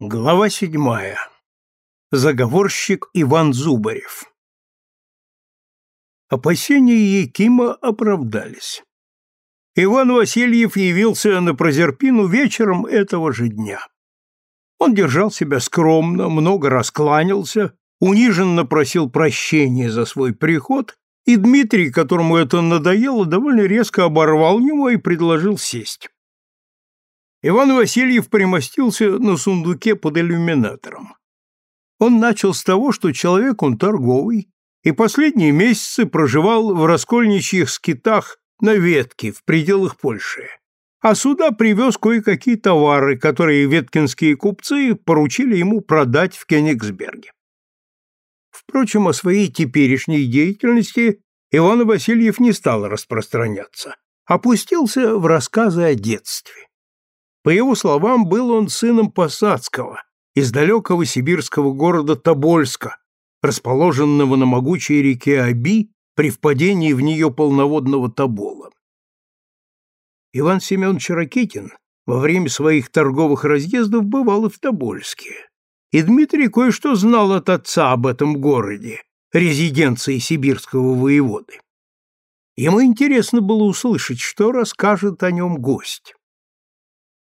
Глава седьмая. Заговорщик Иван Зубарев. Опасения Якима оправдались. Иван Васильев явился на Прозерпину вечером этого же дня. Он держал себя скромно, много раскланялся, униженно просил прощения за свой приход, и Дмитрий, которому это надоело, довольно резко оборвал его и предложил сесть. Иван Васильев примостился на сундуке под иллюминатором. Он начал с того, что человек он торговый, и последние месяцы проживал в раскольничьих скитах на ветке в пределах Польши, а сюда привез кое-какие товары, которые веткинские купцы поручили ему продать в Кенигсберге. Впрочем, о своей теперешней деятельности Иван Васильев не стал распространяться, опустился в рассказы о детстве. По его словам, был он сыном Посадского из далекого сибирского города Тобольска, расположенного на могучей реке Аби при впадении в нее полноводного Тобола. Иван Семенович Ракитин во время своих торговых разъездов бывал и в Тобольске. И Дмитрий кое-что знал от отца об этом городе, резиденции сибирского воеводы. Ему интересно было услышать, что расскажет о нем гость.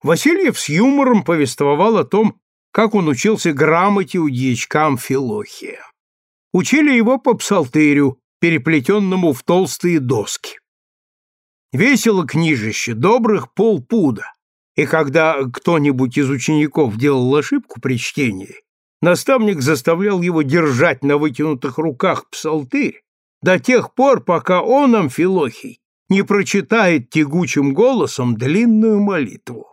Васильев с юмором повествовал о том, как он учился грамоте у дьячка Амфилохия. Учили его по псалтырю, переплетенному в толстые доски. Весело книжище, добрых полпуда, и когда кто-нибудь из учеников делал ошибку при чтении, наставник заставлял его держать на вытянутых руках псалтырь до тех пор, пока он, Амфилохий, не прочитает тягучим голосом длинную молитву.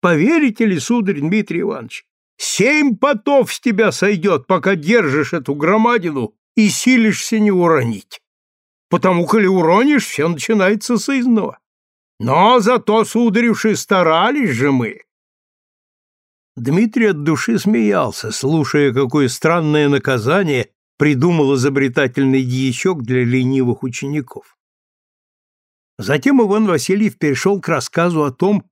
Поверите ли, сударь Дмитрий Иванович, семь потов с тебя сойдет, пока держишь эту громадину и силишься не уронить. Потому, коли уронишь, все начинается с изного. Но зато, сударевши, старались же мы. Дмитрий от души смеялся, слушая, какое странное наказание придумал изобретательный дьячок для ленивых учеников. Затем Иван Васильев перешел к рассказу о том,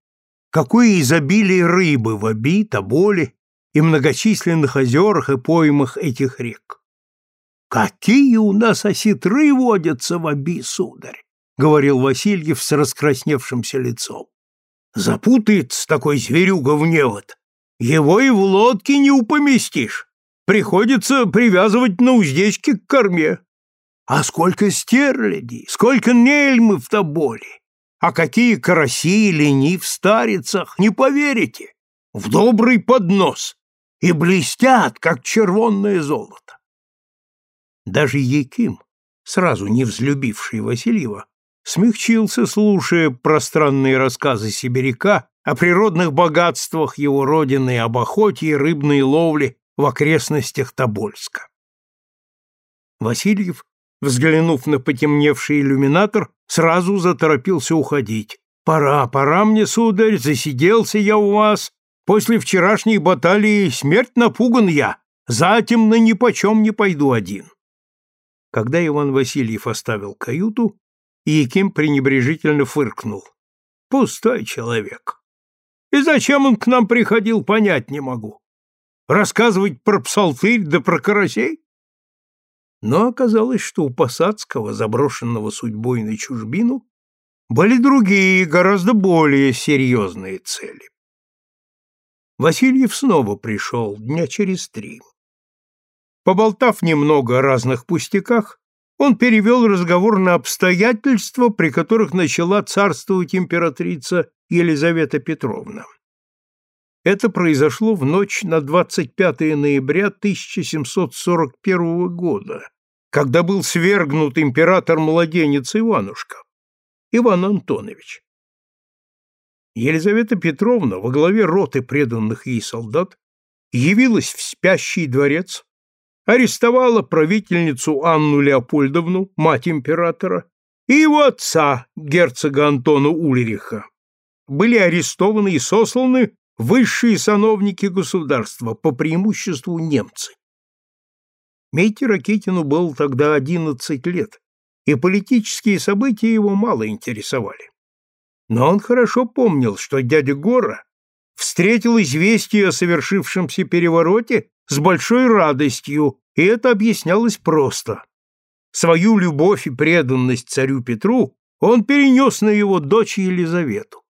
Какое изобилие рыбы в Оби, Тоболе и многочисленных озерах и поймах этих рек! Какие у нас осетры водятся в Оби, сударь! — говорил Васильев с раскрасневшимся лицом. Запутается такой зверюга в невод. Его и в лодке не упоместишь. Приходится привязывать на уздечке к корме. А сколько стерлядей, сколько нельмы в Тоболе! А какие караси и лени в старицах, не поверите, в добрый поднос, и блестят, как червонное золото. Даже Яким, сразу не взлюбивший Васильева, смягчился, слушая пространные рассказы сибиряка о природных богатствах его родины, об охоте и рыбной ловле в окрестностях Тобольска. Васильев взглянув на потемневший иллюминатор, сразу заторопился уходить. «Пора, пора мне, сударь, засиделся я у вас. После вчерашней баталии смерть напуган я, затем на нипочем не пойду один». Когда Иван Васильев оставил каюту, Яким пренебрежительно фыркнул. «Пустой человек. И зачем он к нам приходил, понять не могу. Рассказывать про псалтырь да про карасей? Но оказалось, что у Посадского, заброшенного судьбой на чужбину, были другие, гораздо более серьезные цели. Васильев снова пришел дня через три. Поболтав немного о разных пустяках, он перевел разговор на обстоятельства, при которых начала царствовать императрица Елизавета Петровна. Это произошло в ночь на 25 ноября 1741 года, когда был свергнут император-младенец Иванушка, Иван Антонович. Елизавета Петровна во главе роты преданных ей солдат явилась в спящий дворец, арестовала правительницу Анну Леопольдовну, мать императора, и его отца, герцога Антона Ульриха. Были арестованы и сосланы высшие сановники государства, по преимуществу немцы. Мейте Ракитину был тогда 11 лет, и политические события его мало интересовали. Но он хорошо помнил, что дядя Гора встретил известие о совершившемся перевороте с большой радостью, и это объяснялось просто. Свою любовь и преданность царю Петру он перенес на его дочь Елизавету.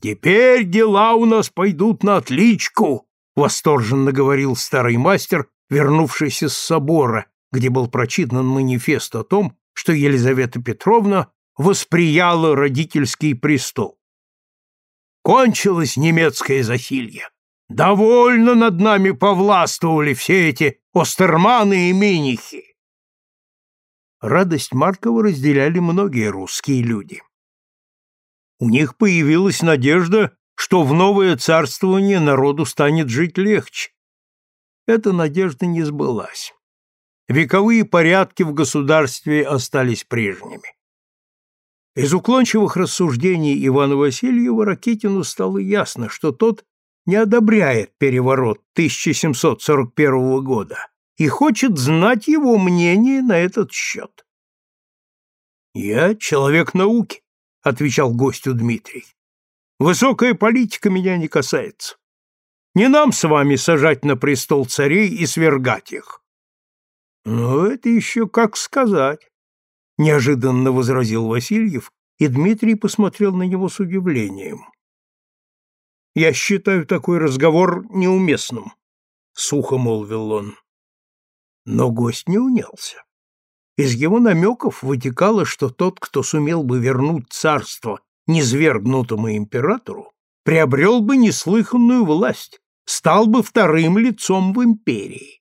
«Теперь дела у нас пойдут на отличку», — восторженно говорил старый мастер, вернувшийся с собора, где был прочитан манифест о том, что Елизавета Петровна восприяла родительский престол. Кончилось немецкое засилье. Довольно над нами повластвовали все эти остерманы и минихи. Радость Маркова разделяли многие русские люди. У них появилась надежда, что в новое царствование народу станет жить легче. Эта надежда не сбылась. Вековые порядки в государстве остались прежними. Из уклончивых рассуждений Ивана Васильева Ракитину стало ясно, что тот не одобряет переворот 1741 года и хочет знать его мнение на этот счет. «Я человек науки», — отвечал гостю Дмитрий. «Высокая политика меня не касается. Не нам с вами сажать на престол царей и свергать их». «Ну, это еще как сказать неожиданно возразил Васильев, и Дмитрий посмотрел на него с удивлением. Я считаю такой разговор неуместным, сухо молвил он. Но гость не унялся. Из его намеков вытекало, что тот, кто сумел бы вернуть царство низвергнутому императору, приобрел бы неслыханную власть, стал бы вторым лицом в империи.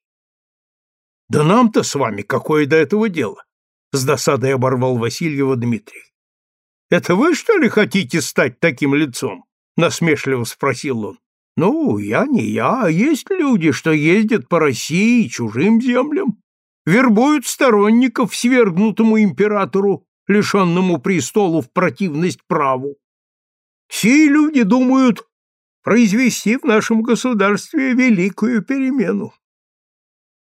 Да нам-то с вами какое до этого дело? с досадой оборвал Васильева Дмитрий. Это вы, что ли, хотите стать таким лицом? насмешливо спросил он. Ну, я не я, а есть люди, что ездят по России и чужим землям, вербуют сторонников свергнутому императору, лишенному престолу в противность праву. Все люди думают произвести в нашем государстве великую перемену.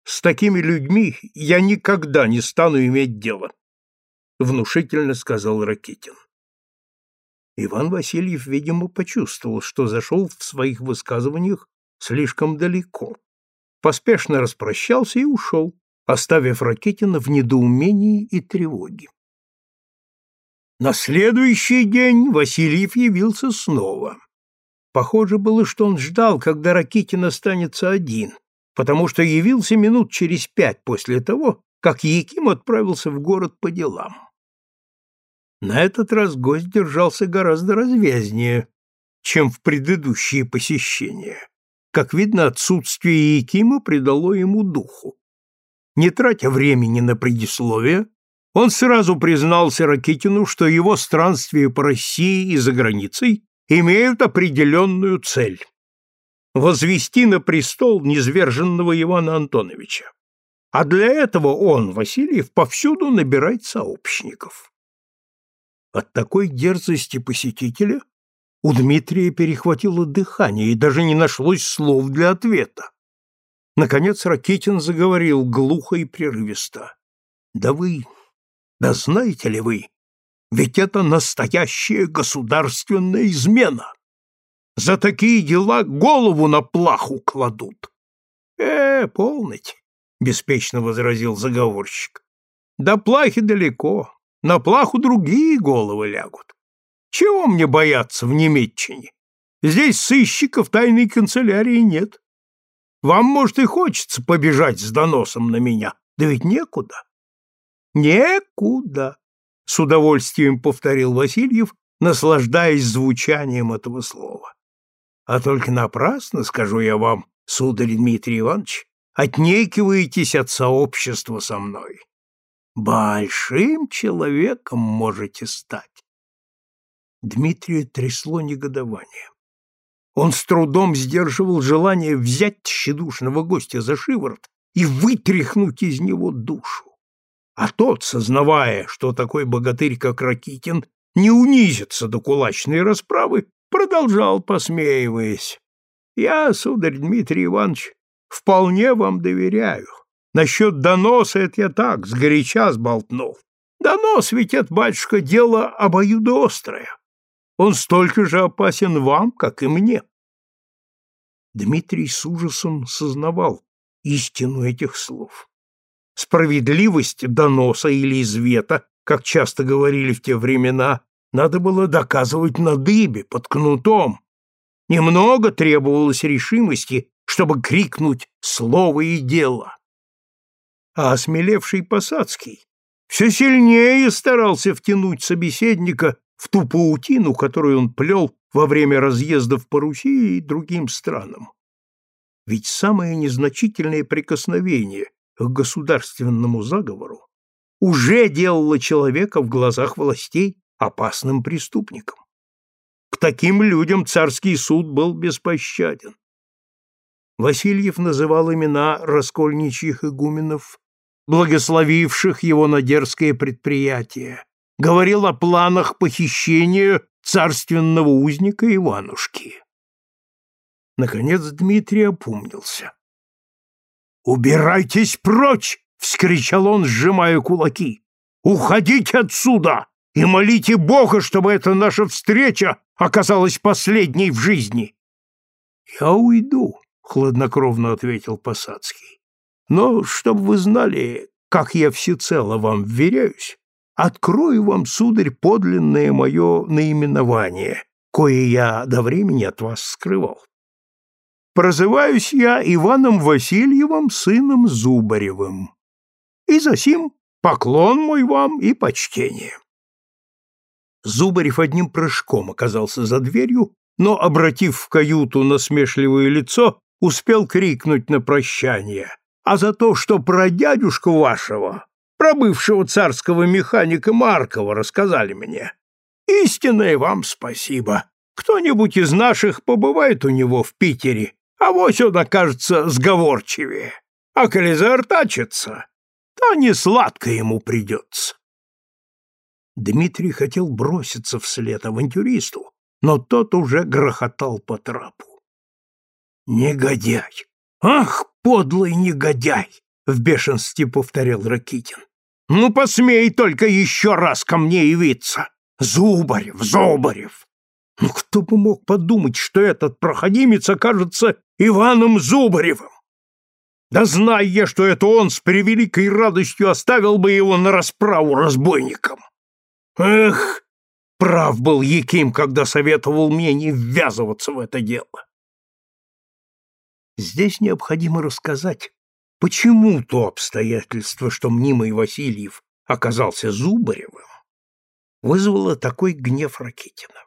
С такими людьми я никогда не стану иметь дело, внушительно сказал Ракитин. Иван Васильев, видимо, почувствовал, что зашел в своих высказываниях слишком далеко. Поспешно распрощался и ушел, оставив Ракитина в недоумении и тревоге. На следующий день Васильев явился снова. Похоже было, что он ждал, когда Ракитин останется один, потому что явился минут через пять после того, как Яким отправился в город по делам. На этот раз гость держался гораздо развязнее, чем в предыдущие посещения. Как видно, отсутствие Якима придало ему духу. Не тратя времени на предисловие, он сразу признался Ракитину, что его странствия по России и за границей имеют определенную цель возвести на престол низверженного Ивана Антоновича. А для этого он, Васильев, повсюду набирает сообщников. От такой дерзости посетителя у Дмитрия перехватило дыхание и даже не нашлось слов для ответа. Наконец Ракитин заговорил глухо и прерывисто. «Да вы, да знаете ли вы, ведь это настоящая государственная измена!» За такие дела голову на плаху кладут. Э, полноте, беспечно возразил заговорщик. До плахи далеко, на плаху другие головы лягут. Чего мне бояться в Немеччине? Здесь сыщиков тайной канцелярии нет. Вам, может, и хочется побежать с доносом на меня, да ведь некуда. Некуда, с удовольствием повторил Васильев, наслаждаясь звучанием этого слова. А только напрасно, скажу я вам, сударь Дмитрий Иванович, отнекиваетесь от сообщества со мной. Большим человеком можете стать. Дмитрия трясло негодование. Он с трудом сдерживал желание взять тщедушного гостя за шиворот и вытряхнуть из него душу. А тот, сознавая, что такой богатырь, как Ракитин, не унизится до кулачной расправы, продолжал, посмеиваясь. «Я, сударь Дмитрий Иванович, вполне вам доверяю. Насчет доноса это я так, сгоряча сболтнул. Донос ведь это, батюшка, дело обоюдоострое. Он столько же опасен вам, как и мне. Дмитрий с ужасом сознавал истину этих слов. Справедливость доноса или извета, как часто говорили в те времена, надо было доказывать на дыбе, под кнутом. Немного требовалось решимости, чтобы крикнуть слово и дело. А осмелевший Посадский все сильнее старался втянуть собеседника в ту паутину, которую он плел во время разъездов по Руси и другим странам. Ведь самое незначительное прикосновение к государственному заговору уже делало человека в глазах властей опасным преступником. К таким людям царский суд был беспощаден. Васильев называл имена раскольничьих игуменов, благословивших его на дерзкое предприятие, говорил о планах похищения царственного узника Иванушки. Наконец Дмитрий опомнился. «Убирайтесь прочь!» — вскричал он, сжимая кулаки. «Уходите отсюда и молите Бога, чтобы эта наша встреча оказалась последней в жизни!» «Я уйду», — хладнокровно ответил Посадский. «Но, чтобы вы знали, как я всецело вам вверяюсь, открою вам, сударь, подлинное мое наименование, кое я до времени от вас скрывал. Прозываюсь я Иваном Васильевым, сыном Зубаревым. И за сим поклон мой вам и почтение. Зубарев одним прыжком оказался за дверью, но, обратив в каюту насмешливое лицо, успел крикнуть на прощание. «А за то, что про дядюшку вашего про бывшего царского механика Маркова рассказали мне. Истинное вам спасибо. Кто-нибудь из наших побывает у него в Питере, а вот он окажется сговорчивее. А коли заортачится, то не сладко ему придется. Дмитрий хотел броситься вслед авантюристу, но тот уже грохотал по трапу. «Негодяй! Ах, подлый негодяй!» — в бешенстве повторял Ракитин. «Ну, посмей только еще раз ко мне явиться! Зубарев, Зубарев! Ну, кто бы мог подумать, что этот проходимец окажется Иваном Зубаревым? Да зная я, что это он с превеликой радостью оставил бы его на расправу разбойникам! Эх, прав был Яким, когда советовал мне не ввязываться в это дело!» Здесь необходимо рассказать, Почему то обстоятельство, что мнимый Васильев оказался Зубаревым, вызвало такой гнев Ракитина?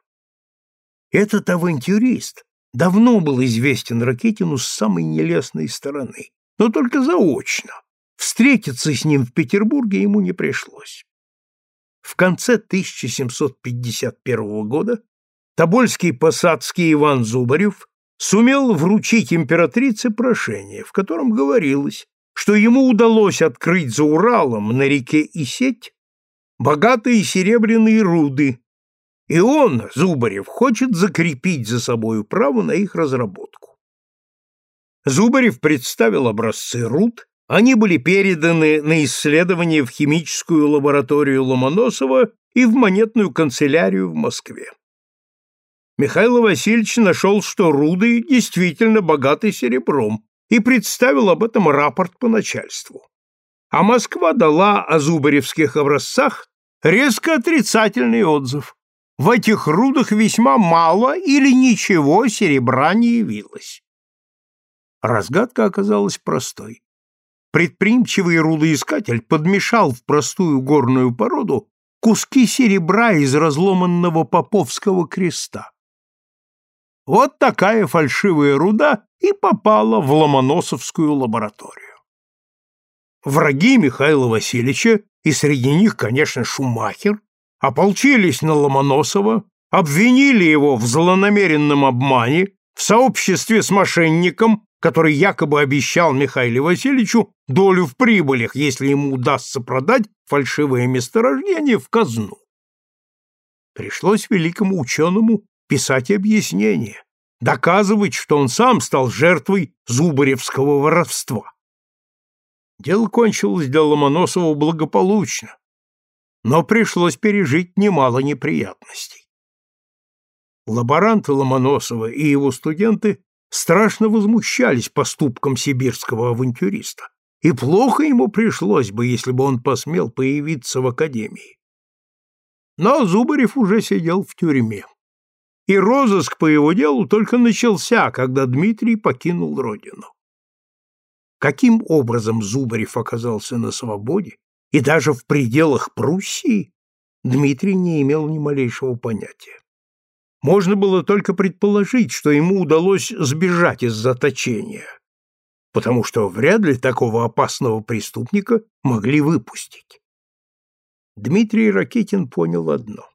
Этот авантюрист давно был известен Ракитину с самой нелестной стороны, но только заочно. Встретиться с ним в Петербурге ему не пришлось. В конце 1751 года Тобольский посадский Иван Зубарев сумел вручить императрице прошение, в котором говорилось, что ему удалось открыть за Уралом на реке Исеть богатые серебряные руды, и он, Зубарев, хочет закрепить за собою право на их разработку. Зубарев представил образцы руд, они были переданы на исследование в химическую лабораторию Ломоносова и в монетную канцелярию в Москве. Михаил Васильевич нашел, что руды действительно богаты серебром, и представил об этом рапорт по начальству. А Москва дала о зубаревских образцах резко отрицательный отзыв. В этих рудах весьма мало или ничего серебра не явилось. Разгадка оказалась простой. Предприимчивый рудоискатель подмешал в простую горную породу куски серебра из разломанного поповского креста. Вот такая фальшивая руда и попала в Ломоносовскую лабораторию. Враги Михаила Васильевича, и среди них, конечно, Шумахер, ополчились на Ломоносова, обвинили его в злонамеренном обмане, в сообществе с мошенником, который якобы обещал Михаилу Васильевичу долю в прибылях, если ему удастся продать фальшивое месторождение в казну. Пришлось великому ученому писать объяснение, доказывать, что он сам стал жертвой зубаревского воровства. Дело кончилось для Ломоносова благополучно, но пришлось пережить немало неприятностей. Лаборанты Ломоносова и его студенты страшно возмущались поступком сибирского авантюриста, и плохо ему пришлось бы, если бы он посмел появиться в академии. Но Зубарев уже сидел в тюрьме, и розыск по его делу только начался, когда Дмитрий покинул родину. Каким образом Зубарев оказался на свободе и даже в пределах Пруссии, Дмитрий не имел ни малейшего понятия. Можно было только предположить, что ему удалось сбежать из заточения, потому что вряд ли такого опасного преступника могли выпустить. Дмитрий Ракетин понял одно.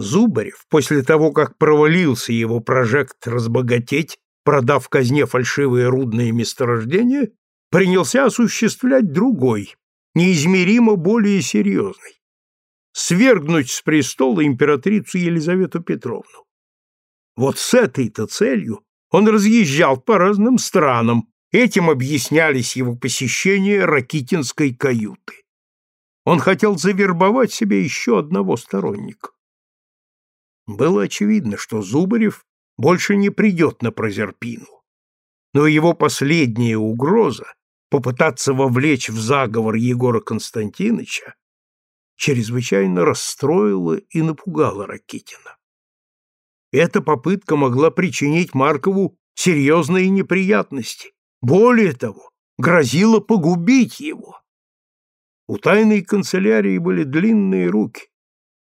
Зубарев, после того, как провалился его прожект разбогатеть, продав казне фальшивые рудные месторождения, принялся осуществлять другой, неизмеримо более серьезный – свергнуть с престола императрицу Елизавету Петровну. Вот с этой-то целью он разъезжал по разным странам, этим объяснялись его посещения Ракитинской каюты. Он хотел завербовать себе еще одного сторонника. Было очевидно, что Зубарев больше не придет на Прозерпину. Но его последняя угроза попытаться вовлечь в заговор Егора Константиновича чрезвычайно расстроила и напугала Ракитина. Эта попытка могла причинить Маркову серьезные неприятности. Более того, грозила погубить его. У тайной канцелярии были длинные руки,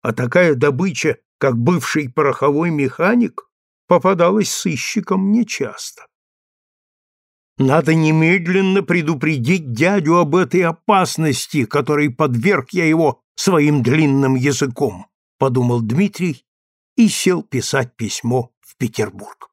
а такая добыча, как бывший пороховой механик, попадалась сыщикам нечасто. Надо немедленно предупредить дядю об этой опасности, которой подверг я его своим длинным языком, подумал Дмитрий и сел писать письмо в Петербург.